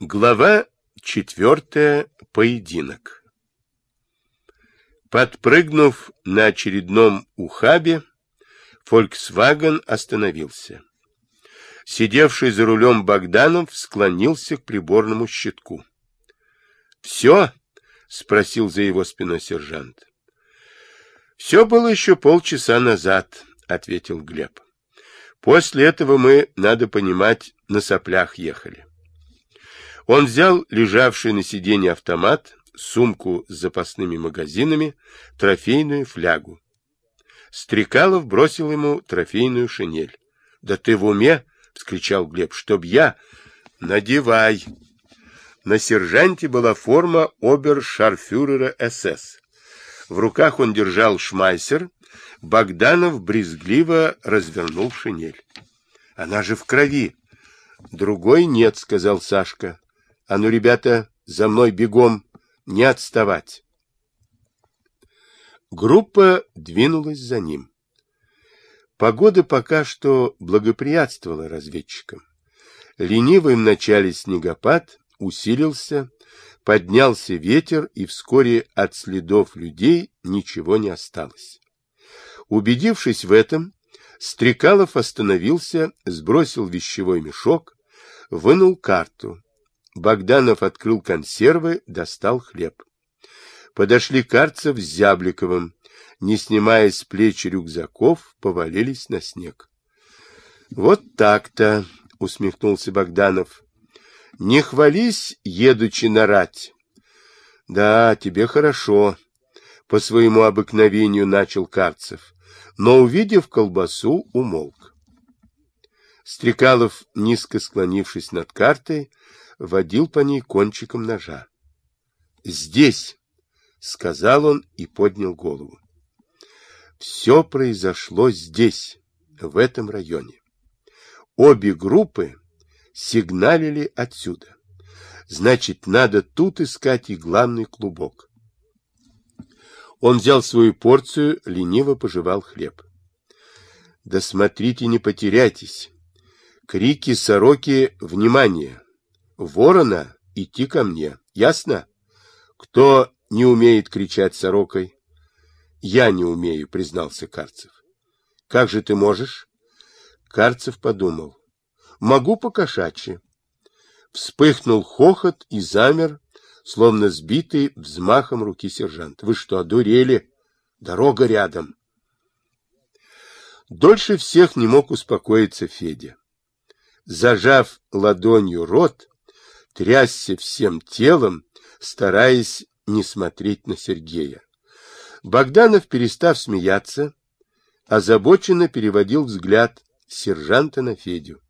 Глава четвертая. Поединок. Подпрыгнув на очередном ухабе, Фольксваген остановился. Сидевший за рулем Богданов склонился к приборному щитку. — Все? — спросил за его спиной сержант. — Все было еще полчаса назад, — ответил Глеб. — После этого мы, надо понимать, на соплях ехали. Он взял лежавший на сиденье автомат, сумку с запасными магазинами, трофейную флягу. Стрекалов бросил ему трофейную шинель. — Да ты в уме? — вскричал Глеб. — Чтоб я... — Надевай. На сержанте была форма обершарфюрера СС. В руках он держал шмайсер. Богданов брезгливо развернул шинель. — Она же в крови. — Другой нет, — сказал Сашка. А ну, ребята, за мной бегом, не отставать. Группа двинулась за ним. Погода пока что благоприятствовала разведчикам. Ленивый в начале снегопад усилился, поднялся ветер, и вскоре от следов людей ничего не осталось. Убедившись в этом, Стрекалов остановился, сбросил вещевой мешок, вынул карту, Богданов открыл консервы, достал хлеб. Подошли Карцев с Зябликовым. Не снимая с плеч рюкзаков, повалились на снег. — Вот так-то, — усмехнулся Богданов. — Не хвались, едучи нарать. — Да, тебе хорошо, — по своему обыкновению начал Карцев, но, увидев колбасу, умолк. Стрекалов, низко склонившись над картой, водил по ней кончиком ножа. «Здесь!» — сказал он и поднял голову. Все произошло здесь, в этом районе. Обе группы сигналили отсюда. Значит, надо тут искать и главный клубок. Он взял свою порцию, лениво пожевал хлеб. Да смотрите, не потеряйтесь. Крики сороки «Внимание!» Ворона идти ко мне. Ясно? Кто не умеет кричать сорокой? Я не умею, признался Карцев. Как же ты можешь? Карцев подумал. Могу по-кошачьи. Вспыхнул хохот и замер, словно сбитый взмахом руки сержант. Вы что, одурели? Дорога рядом. Дольше всех не мог успокоиться Федя. Зажав ладонью рот, трясся всем телом, стараясь не смотреть на Сергея. Богданов, перестав смеяться, озабоченно переводил взгляд сержанта на Федю.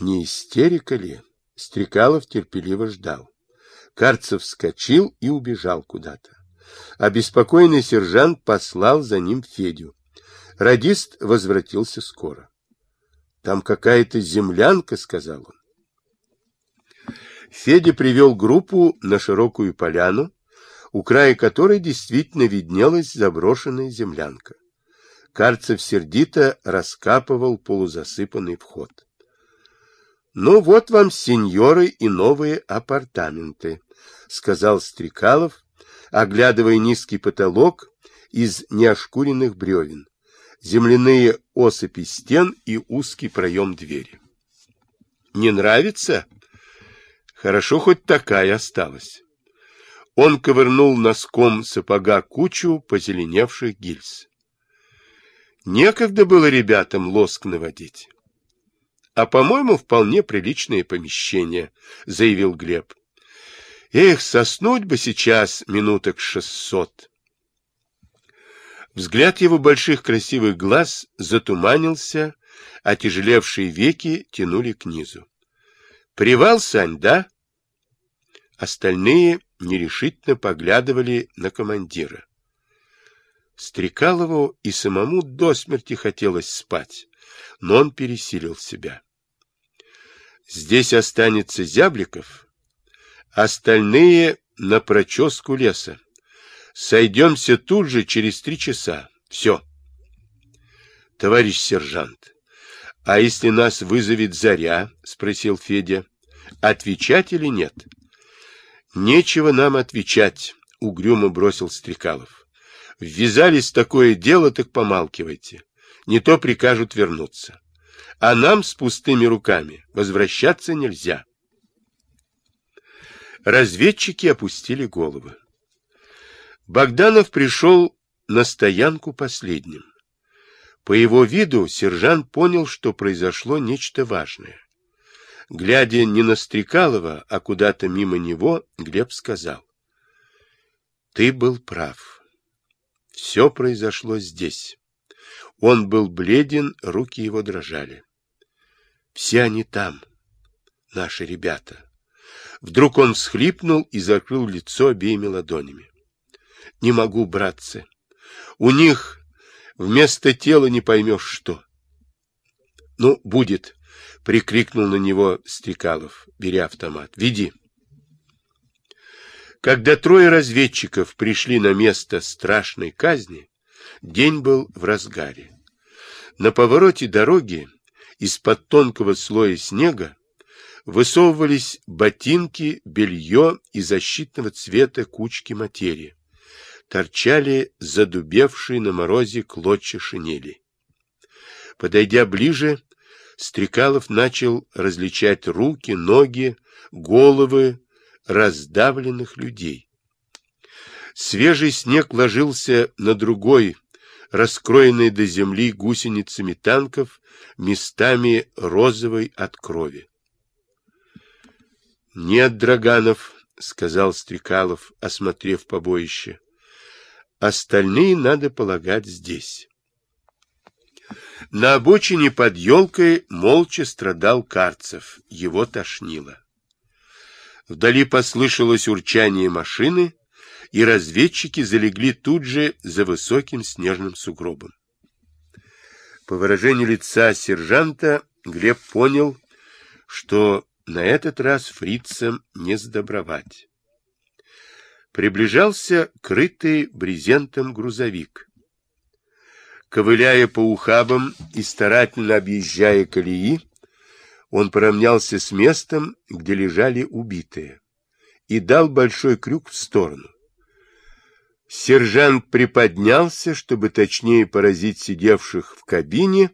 Не истерика ли? Стрекалов терпеливо ждал. Карцев вскочил и убежал куда-то. Обеспокоенный сержант послал за ним Федю. Радист возвратился скоро. — Там какая-то землянка, — сказал он. Федя привел группу на широкую поляну, у края которой действительно виднелась заброшенная землянка. Карцев сердито раскапывал полузасыпанный вход. — Ну вот вам, сеньоры, и новые апартаменты, — сказал Стрекалов, оглядывая низкий потолок из неошкуренных бревен, земляные осыпи стен и узкий проем двери. — Не нравится? Хорошо, хоть такая осталась. Он ковырнул носком сапога кучу позеленевших гильз. Некогда было ребятам лоск наводить. А, по-моему, вполне приличное помещение, заявил Глеб. Эх, соснуть бы сейчас минуток шестьсот. Взгляд его больших красивых глаз затуманился, а тяжелевшие веки тянули к низу. Привал, Сань, да? Остальные нерешительно поглядывали на командира. Стрекалову и самому до смерти хотелось спать, но он пересилил себя. Здесь останется Зябликов, остальные на проческу леса. Сойдемся тут же через три часа. Все. Товарищ сержант, а если нас вызовет Заря? — спросил Федя. Отвечать или нет? Нечего нам отвечать, угрюмо бросил Стрекалов. Ввязались в такое дело, так помалкивайте. Не то прикажут вернуться. А нам с пустыми руками возвращаться нельзя. Разведчики опустили головы. Богданов пришел на стоянку последним. По его виду сержант понял, что произошло нечто важное. Глядя не на Стрекалова, а куда-то мимо него, Глеб сказал. Ты был прав. Все произошло здесь. Он был бледен, руки его дрожали. Все они там, наши ребята. Вдруг он всхлипнул и закрыл лицо обеими ладонями. Не могу, братцы. У них Вместо тела не поймешь что. — Ну, будет, — прикрикнул на него Стрекалов, беря автомат. — Веди. Когда трое разведчиков пришли на место страшной казни, день был в разгаре. На повороте дороги из-под тонкого слоя снега высовывались ботинки, белье и защитного цвета кучки материи торчали задубевшие на морозе клочья шинели. Подойдя ближе, Стрекалов начал различать руки, ноги, головы раздавленных людей. Свежий снег ложился на другой, раскроенный до земли гусеницами танков, местами розовой от крови. — Нет, Драганов, — сказал Стрекалов, осмотрев побоище. Остальные, надо полагать, здесь. На обочине под елкой молча страдал Карцев. Его тошнило. Вдали послышалось урчание машины, и разведчики залегли тут же за высоким снежным сугробом. По выражению лица сержанта Глеб понял, что на этот раз фрицам не сдобровать приближался крытый брезентом грузовик. Ковыляя по ухабам и старательно объезжая колеи, он поравнялся с местом, где лежали убитые, и дал большой крюк в сторону. Сержант приподнялся, чтобы точнее поразить сидевших в кабине,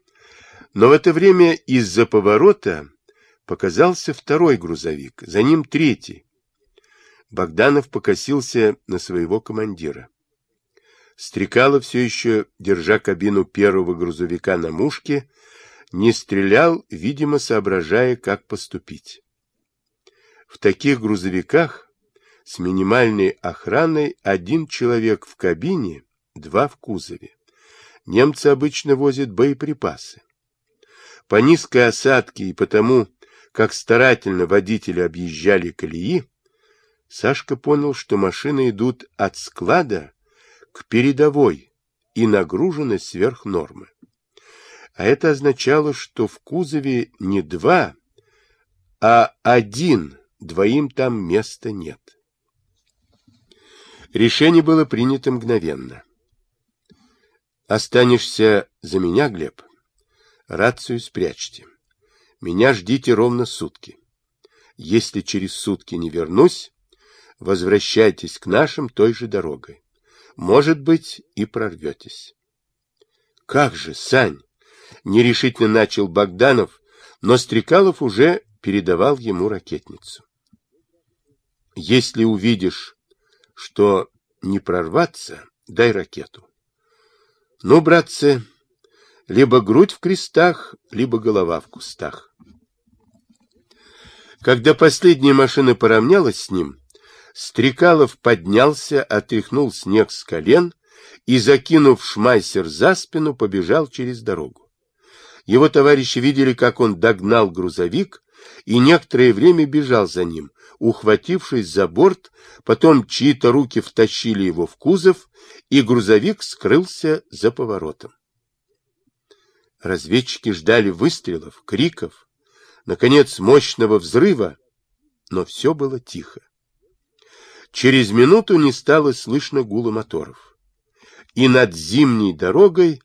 но в это время из-за поворота показался второй грузовик, за ним третий, Богданов покосился на своего командира. Стрекало все еще, держа кабину первого грузовика на мушке, не стрелял, видимо, соображая, как поступить. В таких грузовиках с минимальной охраной один человек в кабине, два в кузове. Немцы обычно возят боеприпасы. По низкой осадке и потому, как старательно водители объезжали колеи, Сашка понял, что машины идут от склада к передовой и нагружены сверх нормы. А это означало, что в кузове не два, а один, двоим там места нет. Решение было принято мгновенно. Останешься за меня, Глеб? Рацию спрячьте. Меня ждите ровно сутки. Если через сутки не вернусь, возвращайтесь к нашим той же дорогой. Может быть, и прорветесь. — Как же, Сань! — нерешительно начал Богданов, но Стрекалов уже передавал ему ракетницу. — Если увидишь, что не прорваться, дай ракету. Ну, братцы, либо грудь в крестах, либо голова в кустах. Когда последняя машина поравнялась с ним, Стрекалов поднялся, отряхнул снег с колен и, закинув шмайсер за спину, побежал через дорогу. Его товарищи видели, как он догнал грузовик и некоторое время бежал за ним, ухватившись за борт, потом чьи-то руки втащили его в кузов, и грузовик скрылся за поворотом. Разведчики ждали выстрелов, криков, наконец, мощного взрыва, но все было тихо. Через минуту не стало слышно гула моторов. И над зимней дорогой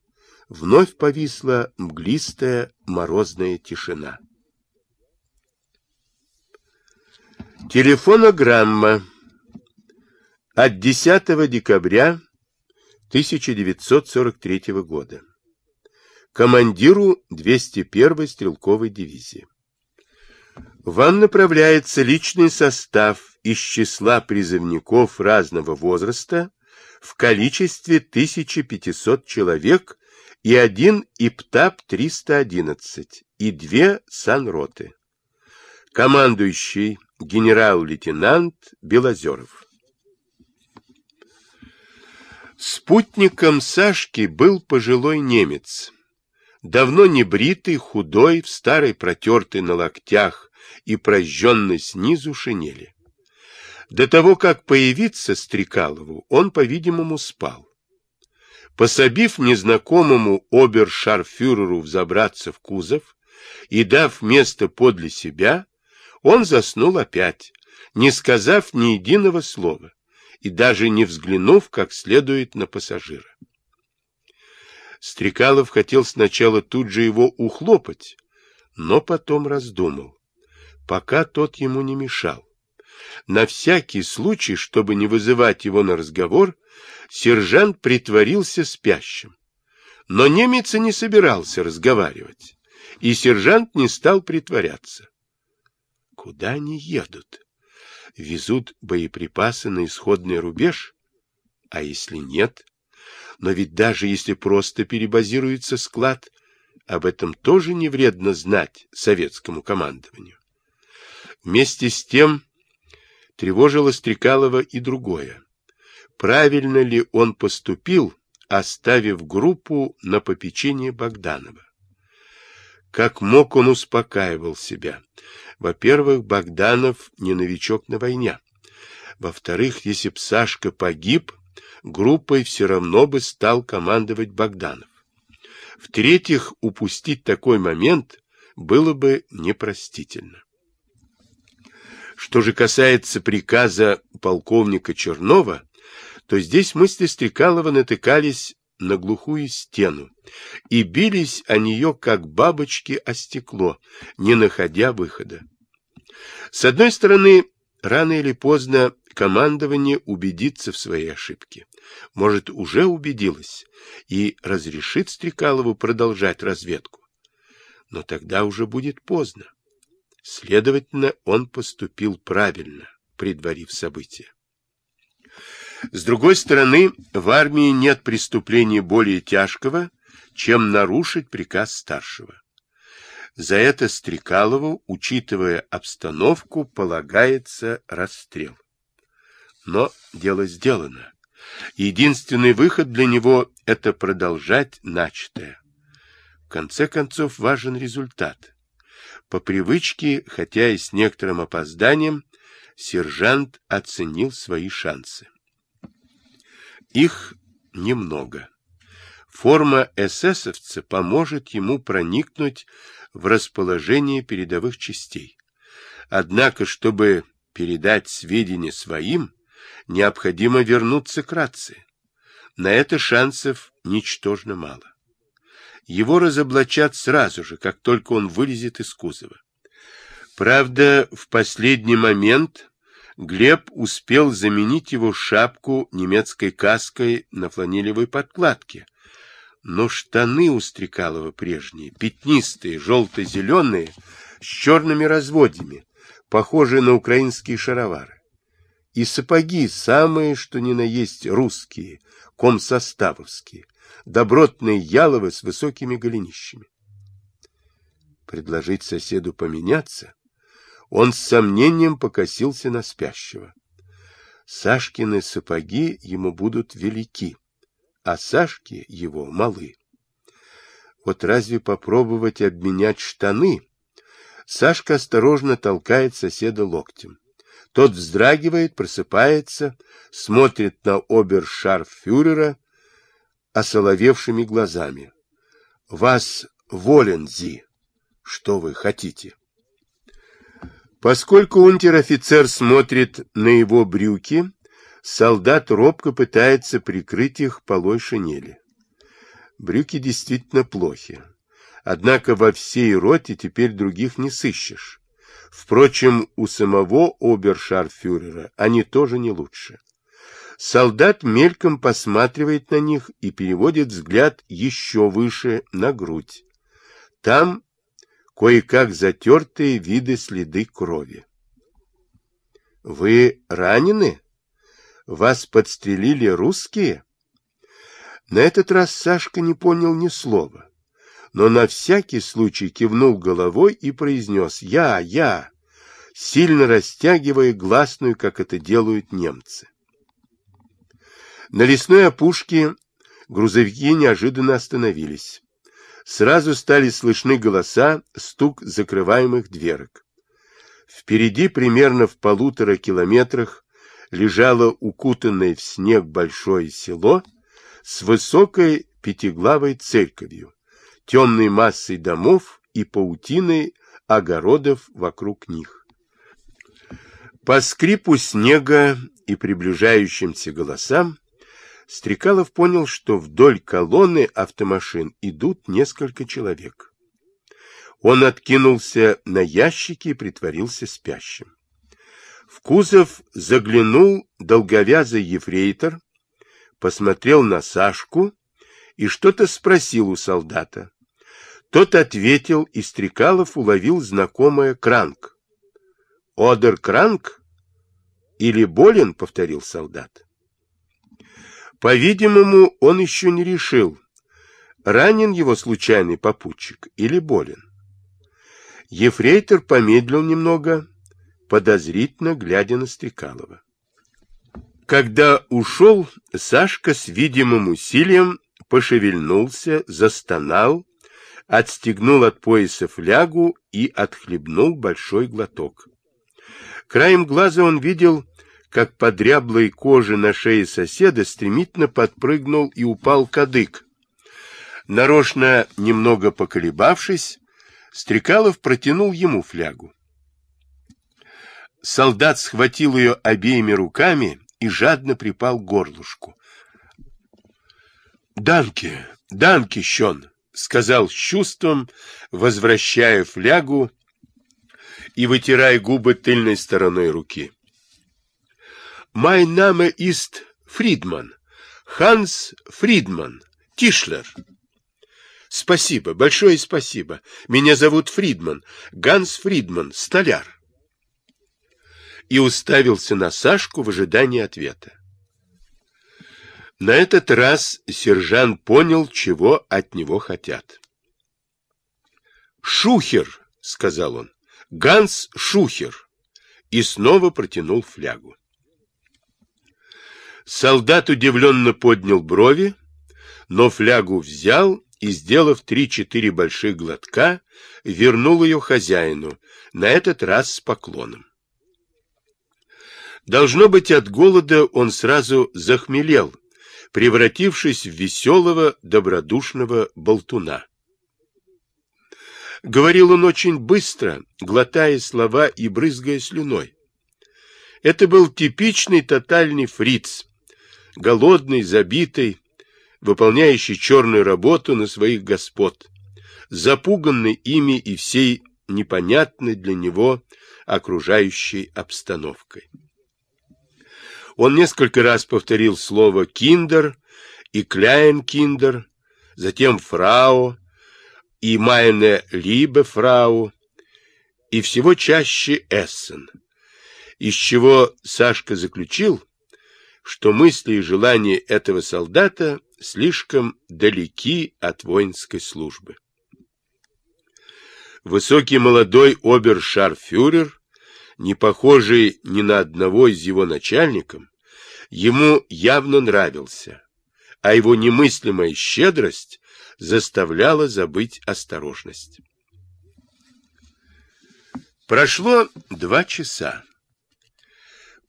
вновь повисла мглистая морозная тишина. Телефонограмма от 10 декабря 1943 года. Командиру 201-й стрелковой дивизии. Вам направляется личный состав из числа призывников разного возраста в количестве 1500 человек и один ИПТАП-311 и две санроты. Командующий генерал-лейтенант Белозеров. Спутником Сашки был пожилой немец, давно не бритый, худой, в старой протертой на локтях и прожженной снизу шинели. До того, как появиться Стрекалову, он, по-видимому, спал. Пособив незнакомому обершарфюреру взобраться в кузов и дав место подле себя, он заснул опять, не сказав ни единого слова и даже не взглянув как следует на пассажира. Стрекалов хотел сначала тут же его ухлопать, но потом раздумал, пока тот ему не мешал. На всякий случай, чтобы не вызывать его на разговор, сержант притворился спящим. Но немец не собирался разговаривать, и сержант не стал притворяться. Куда они едут? Везут боеприпасы на исходный рубеж? А если нет? Но ведь даже если просто перебазируется склад, об этом тоже не вредно знать советскому командованию. Вместе с тем тревожило Стрекалова и другое. Правильно ли он поступил, оставив группу на попечение Богданова? Как мог он успокаивал себя. Во-первых, Богданов не новичок на войне. Во-вторых, если б Сашка погиб, группой все равно бы стал командовать Богданов. В-третьих, упустить такой момент было бы непростительно. Что же касается приказа полковника Чернова, то здесь мысли Стрекалова натыкались на глухую стену и бились о нее, как бабочки о стекло, не находя выхода. С одной стороны, рано или поздно командование убедится в своей ошибке. Может, уже убедилось и разрешит Стрекалову продолжать разведку. Но тогда уже будет поздно. Следовательно, он поступил правильно, предварив события. С другой стороны, в армии нет преступления более тяжкого, чем нарушить приказ старшего. За это Стрекалову, учитывая обстановку, полагается расстрел. Но дело сделано. Единственный выход для него – это продолжать начатое. В конце концов, важен результат. По привычке, хотя и с некоторым опозданием, сержант оценил свои шансы. Их немного. Форма эсэсовца поможет ему проникнуть в расположение передовых частей. Однако, чтобы передать сведения своим, необходимо вернуться к рации. На это шансов ничтожно мало. Его разоблачат сразу же, как только он вылезет из кузова. Правда, в последний момент Глеб успел заменить его шапку немецкой каской на фланелевой подкладке. Но штаны у Стрекалова прежние, пятнистые, желто-зеленые, с черными разводьями, похожие на украинские шаровары и сапоги самые, что ни на есть, русские, комсоставовские, добротные яловы с высокими голенищами. Предложить соседу поменяться, он с сомнением покосился на спящего. Сашкины сапоги ему будут велики, а Сашки его малы. Вот разве попробовать обменять штаны? Сашка осторожно толкает соседа локтем. Тот вздрагивает, просыпается, смотрит на обершарфюрера осоловевшими глазами. — Вас волен, Зи. Что вы хотите? Поскольку унтер-офицер смотрит на его брюки, солдат робко пытается прикрыть их полой шинели. Брюки действительно плохи. Однако во всей роте теперь других не сыщешь. Впрочем, у самого обершарфюрера они тоже не лучше. Солдат мельком посматривает на них и переводит взгляд еще выше, на грудь. Там кое-как затертые виды следы крови. «Вы ранены? Вас подстрелили русские?» На этот раз Сашка не понял ни слова, но на всякий случай кивнул головой и произнес «Я, я», сильно растягивая гласную, как это делают немцы. На лесной опушке грузовики неожиданно остановились. Сразу стали слышны голоса, стук закрываемых дверок. Впереди, примерно в полутора километрах, лежало укутанное в снег большое село с высокой пятиглавой церковью, темной массой домов и паутиной огородов вокруг них. По скрипу снега и приближающимся голосам Стрекалов понял, что вдоль колонны автомашин идут несколько человек. Он откинулся на ящики и притворился спящим. В кузов заглянул долговязый ефрейтор, посмотрел на Сашку и что-то спросил у солдата. Тот ответил, и Стрекалов уловил знакомое «Кранк». «Одер Кранк?» «Или болен?» — повторил солдат. По-видимому, он еще не решил, ранен его случайный попутчик или болен. Ефрейтор помедлил немного, подозрительно глядя на Стрекалова. Когда ушел, Сашка с видимым усилием пошевельнулся, застонал, отстегнул от пояса флягу и отхлебнул большой глоток. Краем глаза он видел, как по дряблой коже на шее соседа стремительно подпрыгнул и упал кадык. Нарочно немного поколебавшись, Стрекалов протянул ему флягу. Солдат схватил ее обеими руками и жадно припал к горлышку. «Данки, данки, щен!» — сказал с чувством, возвращая флягу и вытирая губы тыльной стороной руки. «Май наме ист Фридман, Ханс Фридман, Тишлер». Спасибо, большое спасибо. Меня зовут Фридман, Ганс Фридман, столяр. И уставился на Сашку в ожидании ответа. На этот раз сержант понял, чего от него хотят. «Шухер!» — сказал он. «Ганс Шухер!» И снова протянул флягу. Солдат удивленно поднял брови, но флягу взял и, сделав три-четыре больших глотка, вернул ее хозяину, на этот раз с поклоном. Должно быть, от голода он сразу захмелел, превратившись в веселого, добродушного болтуна. Говорил он очень быстро, глотая слова и брызгая слюной. Это был типичный тотальный фриц, голодный, забитый, выполняющий черную работу на своих господ, запуганный ими и всей непонятной для него окружающей обстановкой. Он несколько раз повторил слово «киндер» и «кляйн-киндер», затем «фрау» и «майне либе фрау», и всего чаще «эссен», из чего Сашка заключил, что мысли и желания этого солдата слишком далеки от воинской службы. Высокий молодой обершарфюрер, не похожий ни на одного из его начальников, ему явно нравился, а его немыслимая щедрость заставляла забыть осторожность. Прошло два часа.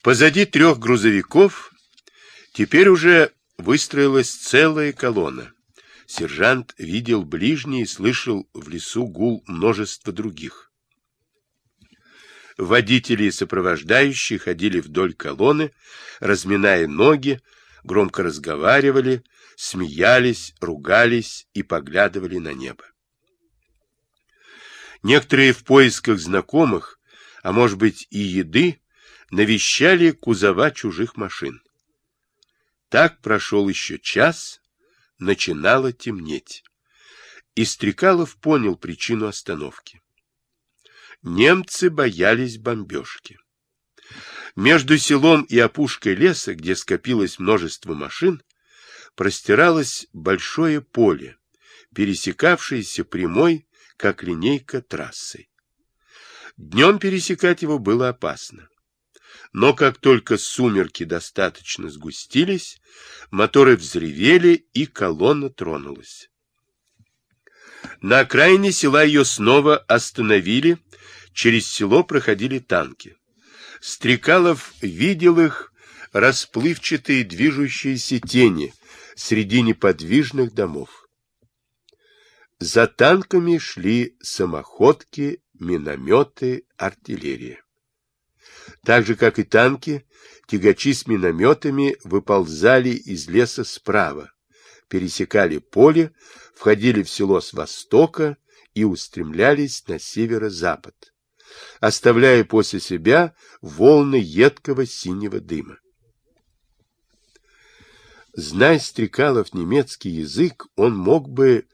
Позади трех грузовиков теперь уже выстроилась целая колонна. Сержант видел ближний и слышал в лесу гул множества других. Водители и сопровождающие ходили вдоль колонны, разминая ноги, громко разговаривали, смеялись, ругались и поглядывали на небо. Некоторые в поисках знакомых а может быть и еды, навещали кузова чужих машин. Так прошел еще час, начинало темнеть. И Стрекалов понял причину остановки. Немцы боялись бомбежки. Между селом и опушкой леса, где скопилось множество машин, простиралось большое поле, пересекавшееся прямой, как линейка, трассой. Днем пересекать его было опасно. Но как только сумерки достаточно сгустились, моторы взревели, и колонна тронулась. На окраине села ее снова остановили, через село проходили танки. Стрекалов видел их расплывчатые движущиеся тени среди неподвижных домов. За танками шли самоходки, минометы, артиллерия. Так же, как и танки, тягачи с минометами выползали из леса справа, пересекали поле, входили в село с востока и устремлялись на северо-запад, оставляя после себя волны едкого синего дыма. Зная Стрекалов немецкий язык, он мог бы,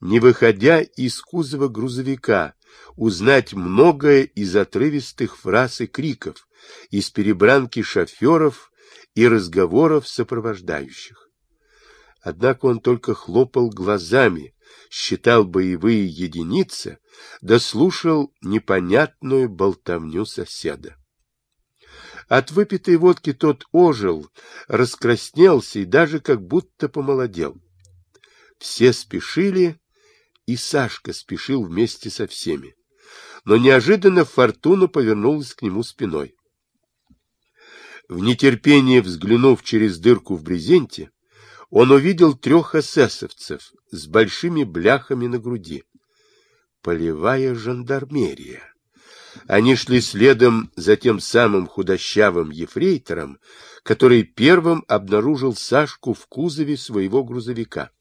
не выходя из кузова грузовика, узнать многое из отрывистых фраз и криков, из перебранки шоферов и разговоров сопровождающих. Однако он только хлопал глазами, считал боевые единицы, да слушал непонятную болтовню соседа. От выпитой водки тот ожил, раскраснелся и даже как будто помолодел. Все спешили, и Сашка спешил вместе со всеми. Но неожиданно Фортуна повернулась к нему спиной. В нетерпении взглянув через дырку в брезенте, он увидел трех эсэсовцев с большими бляхами на груди. Полевая жандармерия. Они шли следом за тем самым худощавым ефрейтором, который первым обнаружил Сашку в кузове своего грузовика.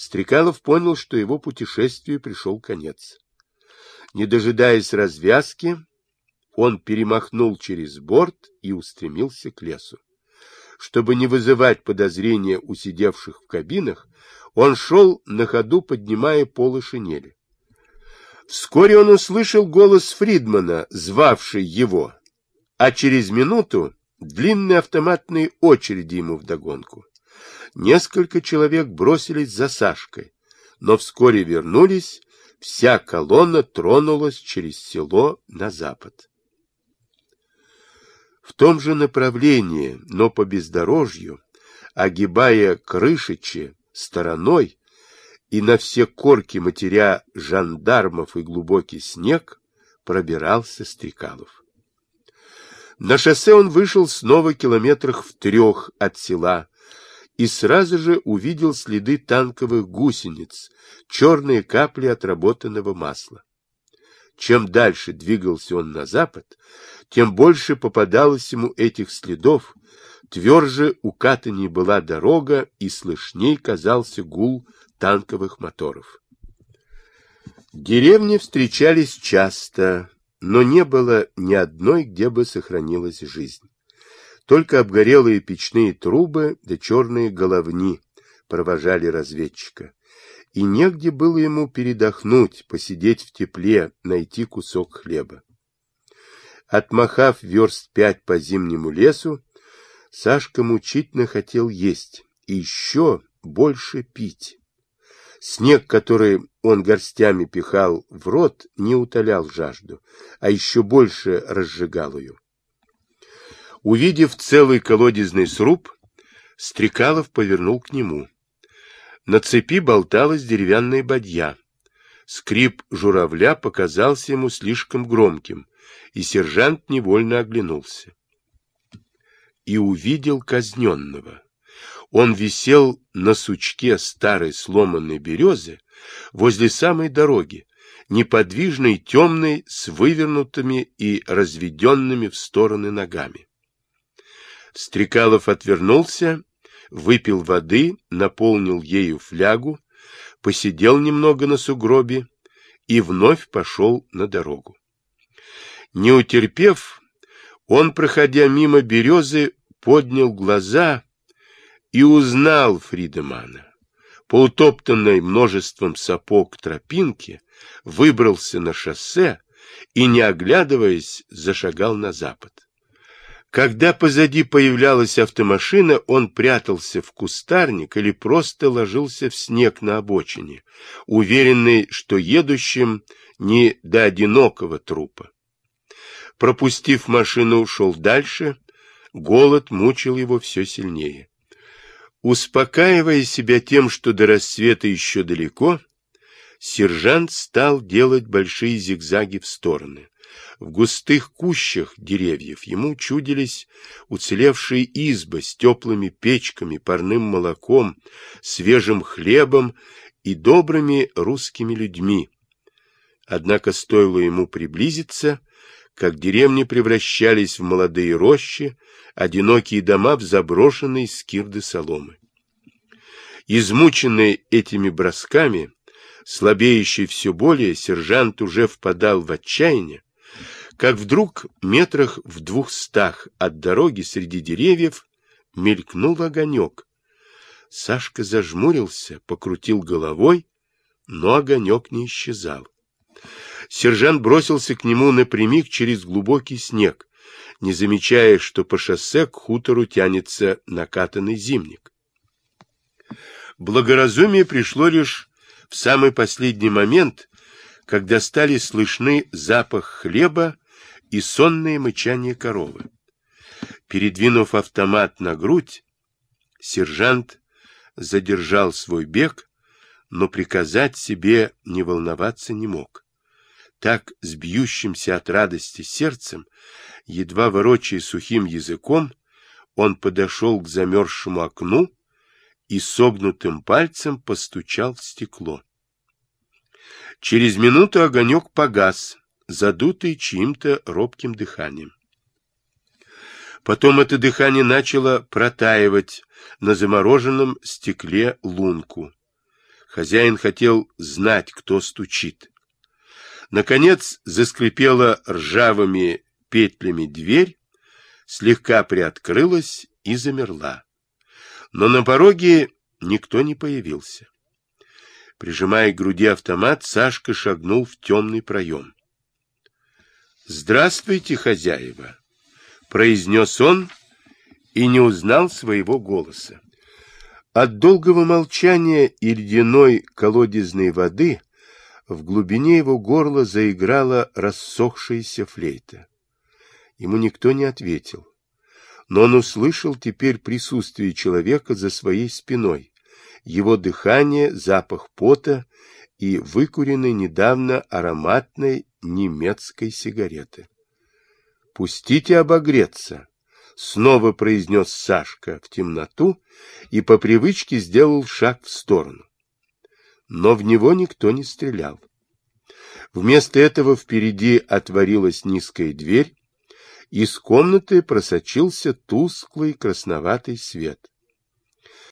Стрекалов понял, что его путешествию пришел конец. Не дожидаясь развязки, он перемахнул через борт и устремился к лесу. Чтобы не вызывать подозрения у сидевших в кабинах, он шел на ходу, поднимая полы шинели. Вскоре он услышал голос Фридмана, звавший его, а через минуту длинные автоматные очереди ему вдогонку. Несколько человек бросились за Сашкой, но вскоре вернулись, вся колонна тронулась через село на запад. В том же направлении, но по бездорожью, огибая Крышичи стороной и на все корки матеря жандармов и глубокий снег, пробирался Стрекалов. На шоссе он вышел снова километрах в трех от села и сразу же увидел следы танковых гусениц, черные капли отработанного масла. Чем дальше двигался он на запад, тем больше попадалось ему этих следов, тверже укатанней была дорога и слышней казался гул танковых моторов. Деревни встречались часто, но не было ни одной, где бы сохранилась жизнь. Только обгорелые печные трубы да черные головни провожали разведчика. И негде было ему передохнуть, посидеть в тепле, найти кусок хлеба. Отмахав верст пять по зимнему лесу, Сашка мучительно хотел есть и еще больше пить. Снег, который он горстями пихал в рот, не утолял жажду, а еще больше разжигал ее. Увидев целый колодезный сруб, Стрекалов повернул к нему. На цепи болталась деревянная бадья. Скрип журавля показался ему слишком громким, и сержант невольно оглянулся. И увидел казненного. Он висел на сучке старой сломанной березы возле самой дороги, неподвижный, темный, с вывернутыми и разведенными в стороны ногами. Стрекалов отвернулся, выпил воды, наполнил ею флягу, посидел немного на сугробе и вновь пошел на дорогу. Не утерпев, он, проходя мимо березы, поднял глаза и узнал Фридемана. По утоптанной множеством сапог тропинке выбрался на шоссе и, не оглядываясь, зашагал на запад. Когда позади появлялась автомашина, он прятался в кустарник или просто ложился в снег на обочине, уверенный, что едущим не до одинокого трупа. Пропустив машину, ушел дальше, голод мучил его все сильнее. Успокаивая себя тем, что до рассвета еще далеко, сержант стал делать большие зигзаги в стороны. В густых кущах деревьев ему чудились уцелевшие избы с теплыми печками, парным молоком, свежим хлебом и добрыми русскими людьми. Однако стоило ему приблизиться, как деревни превращались в молодые рощи, одинокие дома в заброшенные скирды соломы. Измученный этими бросками, слабеющий все более, сержант уже впадал в отчаяние, как вдруг метрах в двухстах от дороги среди деревьев мелькнул огонек. Сашка зажмурился, покрутил головой, но огонек не исчезал. Сержант бросился к нему напрямик через глубокий снег, не замечая, что по шоссе к хутору тянется накатанный зимник. Благоразумие пришло лишь в самый последний момент, когда стали слышны запах хлеба и сонное мычание коровы. Передвинув автомат на грудь, сержант задержал свой бег, но приказать себе не волноваться не мог. Так, с бьющимся от радости сердцем, едва ворочая сухим языком, он подошел к замерзшему окну и согнутым пальцем постучал в стекло. Через минуту огонек погас, задутый чьим-то робким дыханием. Потом это дыхание начало протаивать на замороженном стекле лунку. Хозяин хотел знать, кто стучит. Наконец заскрипела ржавыми петлями дверь, слегка приоткрылась и замерла. Но на пороге никто не появился. Прижимая к груди автомат, Сашка шагнул в темный проем. «Здравствуйте, хозяева!» — произнес он и не узнал своего голоса. От долгого молчания и ледяной колодезной воды в глубине его горла заиграла рассохшаяся флейта. Ему никто не ответил, но он услышал теперь присутствие человека за своей спиной, его дыхание, запах пота и выкуренной недавно ароматной немецкой сигареты. «Пустите обогреться», — снова произнес Сашка в темноту и по привычке сделал шаг в сторону. Но в него никто не стрелял. Вместо этого впереди отворилась низкая дверь, из комнаты просочился тусклый красноватый свет.